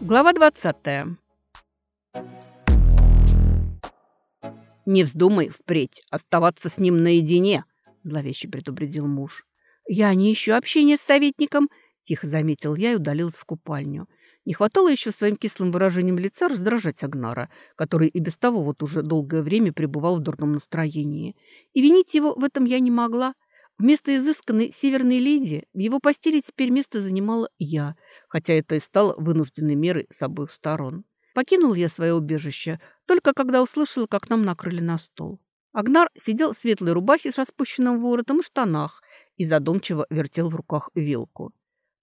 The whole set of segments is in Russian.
Глава 20. «Не вздумай впредь оставаться с ним наедине», – зловеще предупредил муж. «Я не ищу общения с советником», – тихо заметил я и удалилась в купальню. Не хватало еще своим кислым выражением лица раздражать Агнара, который и без того вот уже долгое время пребывал в дурном настроении. И винить его в этом я не могла. Вместо изысканной северной леди в его постели теперь место занимала я, хотя это и стало вынужденной мерой с обоих сторон. Покинул я свое убежище только когда услышал, как нам накрыли на стол. Агнар сидел в светлой рубахе с распущенным воротом и штанах и задумчиво вертел в руках вилку.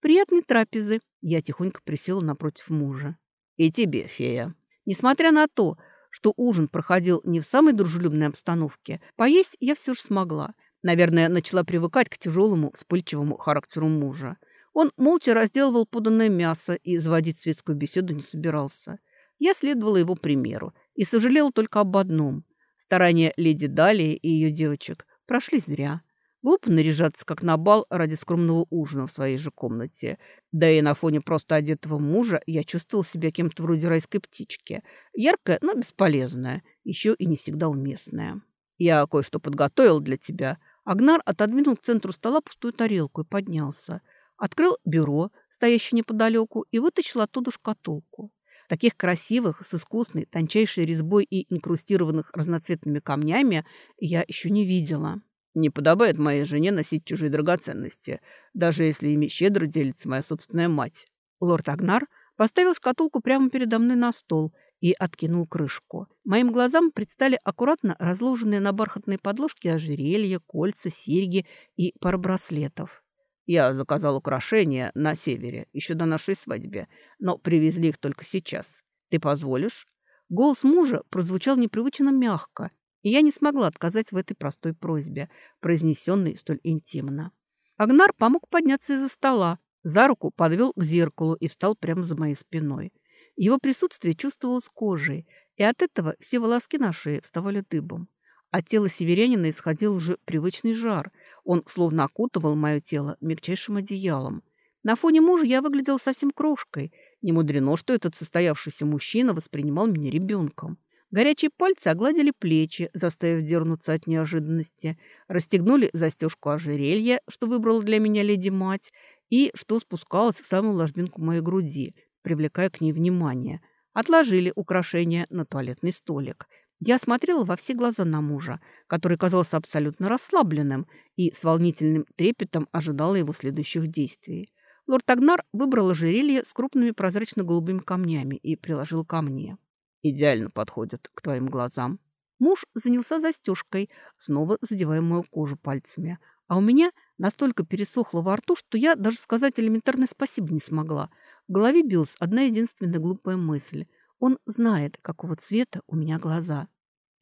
«Приятной трапезы!» Я тихонько присела напротив мужа. «И тебе, фея!» Несмотря на то, что ужин проходил не в самой дружелюбной обстановке, поесть я все же смогла. Наверное, начала привыкать к тяжелому, вспыльчивому характеру мужа. Он молча разделывал поданное мясо и заводить светскую беседу не собирался. Я следовала его примеру и сожалела только об одном. Старания леди Далии и ее девочек прошли зря. Глупо наряжаться, как на бал, ради скромного ужина в своей же комнате. Да и на фоне просто одетого мужа я чувствовала себя кем-то вроде райской птички. Яркая, но бесполезная, еще и не всегда уместная. «Я кое-что подготовил для тебя». Агнар отодвинул к центру стола пустую тарелку и поднялся. Открыл бюро, стоящее неподалеку, и вытащил оттуда шкатулку. Таких красивых, с искусной, тончайшей резьбой и инкрустированных разноцветными камнями я еще не видела. Не подобает моей жене носить чужие драгоценности, даже если ими щедро делится моя собственная мать. Лорд Агнар поставил шкатулку прямо передо мной на стол и откинул крышку. Моим глазам предстали аккуратно разложенные на бархатной подложке ожерелья, кольца, серьги и пара браслетов. Я заказал украшения на севере еще до нашей свадьбы, но привезли их только сейчас. Ты позволишь?» Голос мужа прозвучал непривычно мягко, и я не смогла отказать в этой простой просьбе, произнесенной столь интимно. Агнар помог подняться из-за стола, за руку подвел к зеркалу и встал прямо за моей спиной. Его присутствие чувствовалось кожей, и от этого все волоски на шее вставали дыбом. От тела северянина исходил уже привычный жар – он словно окутывал мое тело мягчайшим одеялом. На фоне мужа я выглядел совсем крошкой. Не мудрено, что этот состоявшийся мужчина воспринимал меня ребенком. Горячие пальцы огладили плечи, заставив дернуться от неожиданности, расстегнули застежку ожерелья, что выбрала для меня леди-мать, и что спускалось в самую ложбинку моей груди, привлекая к ней внимание. Отложили украшения на туалетный столик – я смотрела во все глаза на мужа, который казался абсолютно расслабленным и с волнительным трепетом ожидала его следующих действий. Лорд Агнар выбрал ожерелье с крупными прозрачно-голубыми камнями и приложил ко мне. «Идеально подходит к твоим глазам». Муж занялся застежкой, снова задевая мою кожу пальцами. А у меня настолько пересохло во рту, что я даже сказать элементарное спасибо не смогла. В голове билась одна единственная глупая мысль. Он знает, какого цвета у меня глаза.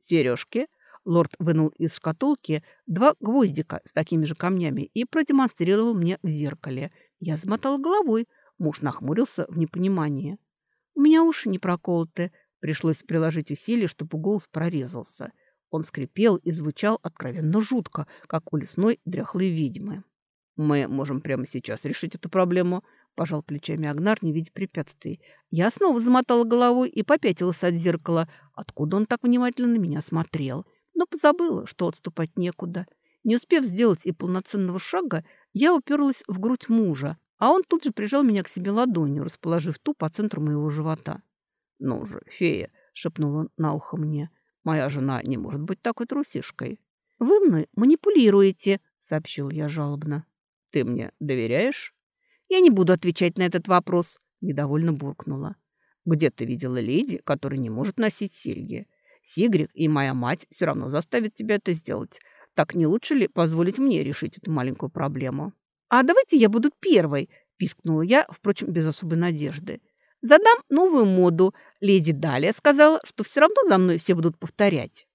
Сережки. Лорд вынул из шкатулки два гвоздика с такими же камнями и продемонстрировал мне в зеркале. Я замотал головой. Муж нахмурился в непонимании. У меня уши не проколоты. Пришлось приложить усилия, чтобы голос прорезался. Он скрипел и звучал откровенно жутко, как у лесной дряхлой ведьмы. «Мы можем прямо сейчас решить эту проблему», Пожал плечами Агнар, не видя препятствий. Я снова замотала головой и попятилась от зеркала. Откуда он так внимательно на меня смотрел? Но позабыла, что отступать некуда. Не успев сделать и полноценного шага, я уперлась в грудь мужа, а он тут же прижал меня к себе ладонью, расположив ту по центру моего живота. «Ну же, фея!» — шепнул он на ухо мне. «Моя жена не может быть такой трусишкой». «Вы мной манипулируете», — сообщил я жалобно. «Ты мне доверяешь?» «Я не буду отвечать на этот вопрос», – недовольно буркнула. «Где ты видела леди, которая не может носить серьги? Сигрик и моя мать все равно заставят тебя это сделать. Так не лучше ли позволить мне решить эту маленькую проблему?» «А давайте я буду первой», – пискнула я, впрочем, без особой надежды. «Задам новую моду. Леди Далия сказала, что все равно за мной все будут повторять».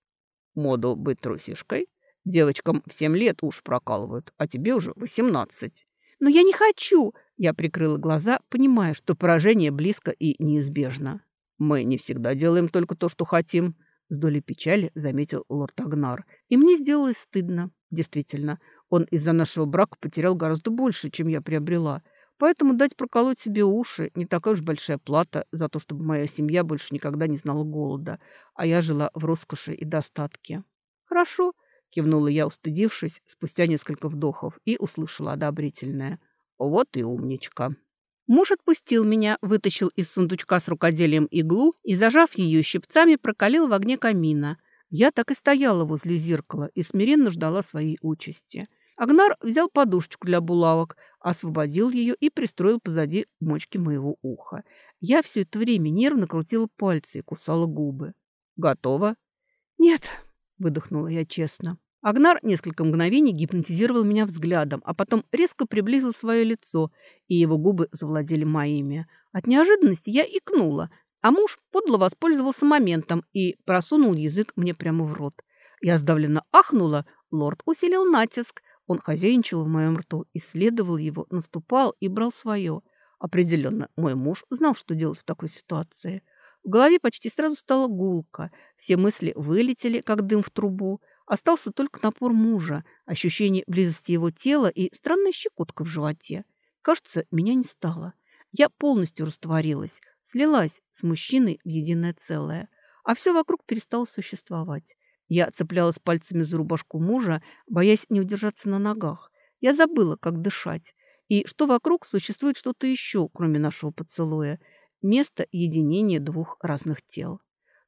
«Моду быть трусишкой? Девочкам в семь лет уж прокалывают, а тебе уже восемнадцать». «Но я не хочу!» Я прикрыла глаза, понимая, что поражение близко и неизбежно. «Мы не всегда делаем только то, что хотим», — с долей печали заметил лорд Агнар. И мне сделалось стыдно. Действительно, он из-за нашего брака потерял гораздо больше, чем я приобрела. Поэтому дать проколоть себе уши не такая уж большая плата за то, чтобы моя семья больше никогда не знала голода, а я жила в роскоши и достатке. «Хорошо», – кивнула я, устыдившись, спустя несколько вдохов, и услышала одобрительное. «Вот и умничка». Муж отпустил меня, вытащил из сундучка с рукоделием иглу и, зажав ее щипцами, прокалил в огне камина. Я так и стояла возле зеркала и смиренно ждала своей участи – Агнар взял подушечку для булавок, освободил ее и пристроил позади мочки моего уха. Я все это время нервно крутила пальцы и кусала губы. «Готово?» «Нет», — выдохнула я честно. Агнар несколько мгновений гипнотизировал меня взглядом, а потом резко приблизил свое лицо, и его губы завладели моими. От неожиданности я икнула, а муж подло воспользовался моментом и просунул язык мне прямо в рот. Я сдавленно ахнула, лорд усилил натиск, он хозяйничал в моем рту, исследовал его, наступал и брал свое. Определенно, мой муж знал, что делать в такой ситуации. В голове почти сразу стало гулко. Все мысли вылетели, как дым в трубу. Остался только напор мужа, ощущение близости его тела и странная щекотка в животе. Кажется, меня не стало. Я полностью растворилась, слилась с мужчиной в единое целое. А все вокруг перестало существовать. Я цеплялась пальцами за рубашку мужа, боясь не удержаться на ногах. Я забыла, как дышать. И что вокруг существует что-то еще, кроме нашего поцелуя. Место единения двух разных тел.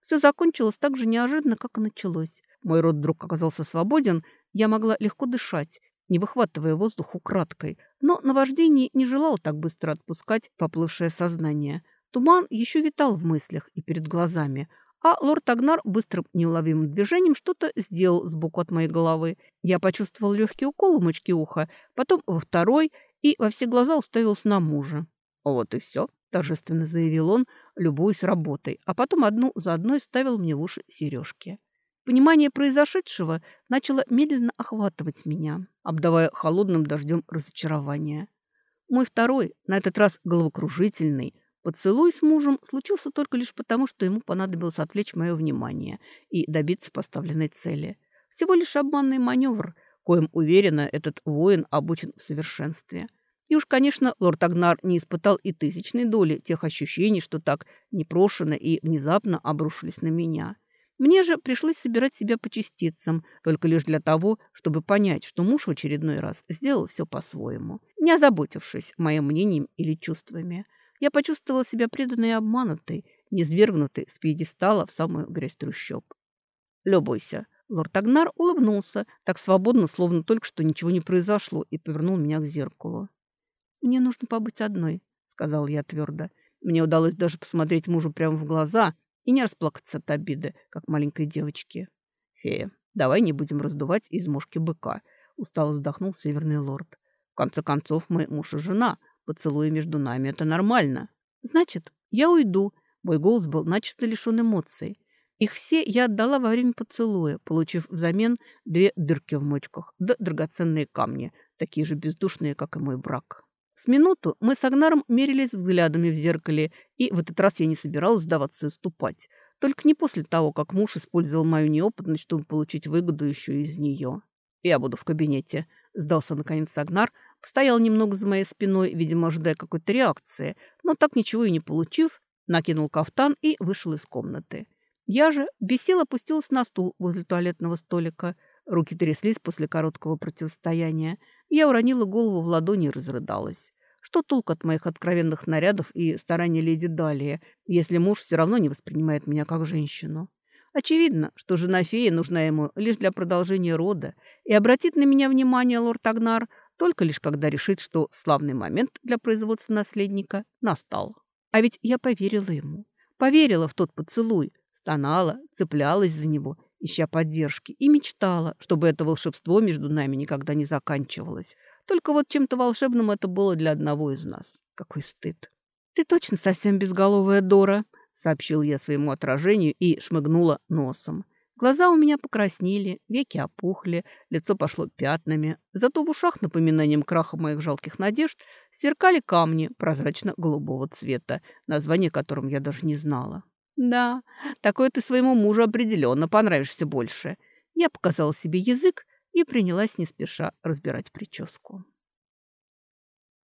Все закончилось так же неожиданно, как и началось. Мой рот вдруг оказался свободен, я могла легко дышать, не выхватывая воздух украдкой. Но наваждение не желало так быстро отпускать поплывшее сознание. Туман еще витал в мыслях и перед глазами – а лорд Агнар быстрым неуловимым движением что-то сделал сбоку от моей головы. Я почувствовал легкий укол в мочке уха, потом во второй и во все глаза уставился на мужа. «Вот и все», – торжественно заявил он, любуясь работой, а потом одну за одной ставил мне в уши сережки. Понимание произошедшего начало медленно охватывать меня, обдавая холодным дождем разочарования. Мой второй, на этот раз головокружительный, Поцелуй с мужем случился только лишь потому, что ему понадобилось отвлечь мое внимание и добиться поставленной цели. Всего лишь обманный маневр, коим, уверенно, этот воин обучен в совершенстве. И уж, конечно, лорд Агнар не испытал и тысячной доли тех ощущений, что так непрошено и внезапно обрушились на меня. Мне же пришлось собирать себя по частицам, только лишь для того, чтобы понять, что муж в очередной раз сделал все по-своему, не озаботившись моим мнением или чувствами – я почувствовала себя преданной и обманутой, низвергнутой с пьедестала в самую грязь трущоб. «Любуйся». Лорд Агнар улыбнулся, так свободно, словно только что ничего не произошло, и повернул меня к зеркалу. «Мне нужно побыть одной», — сказал я твердо. Мне удалось даже посмотреть мужу прямо в глаза и не расплакаться от обиды, как маленькой девочке. «Фея, давай не будем раздувать из мушки быка», — устало вздохнул северный лорд. «В конце концов, мы муж и жена, Поцелуи между нами – это нормально. Значит, я уйду. Мой голос был начисто лишен эмоций. Их все я отдала во время поцелуя, получив взамен две дырки в мочках, да драгоценные камни, такие же бездушные, как и мой брак. С минуту мы с Агнаром мерились взглядами в зеркале, и в этот раз я не собиралась сдаваться и уступать. Только не после того, как муж использовал мою неопытность, чтобы получить выгоду еще из нее. «Я буду в кабинете», — сдался наконец Агнар, Постоял немного за моей спиной, видимо, ожидая какой-то реакции, но так ничего и не получив, накинул кафтан и вышел из комнаты. Я же без сил опустилась на стул возле туалетного столика. Руки тряслись после короткого противостояния. Я уронила голову в ладони и разрыдалась. Что толк от моих откровенных нарядов и стараний леди Далия, если муж все равно не воспринимает меня как женщину? Очевидно, что жена феи нужна ему лишь для продолжения рода, и обратит на меня внимание лорд Агнар – только лишь когда решит, что славный момент для производства наследника настал. А ведь я поверила ему. Поверила в тот поцелуй, стонала, цеплялась за него, ища поддержки, и мечтала, чтобы это волшебство между нами никогда не заканчивалось. Только вот чем-то волшебным это было для одного из нас. Какой стыд. «Ты точно совсем безголовая Дора», — сообщил я своему отражению и шмыгнула носом. Глаза у меня покраснели, веки опухли, лицо пошло пятнами. Зато в ушах, напоминанием краха моих жалких надежд, сверкали камни прозрачно-голубого цвета, название которым я даже не знала. «Да, такое ты своему мужу определенно понравишься больше». Я показала себе язык и принялась не спеша разбирать прическу.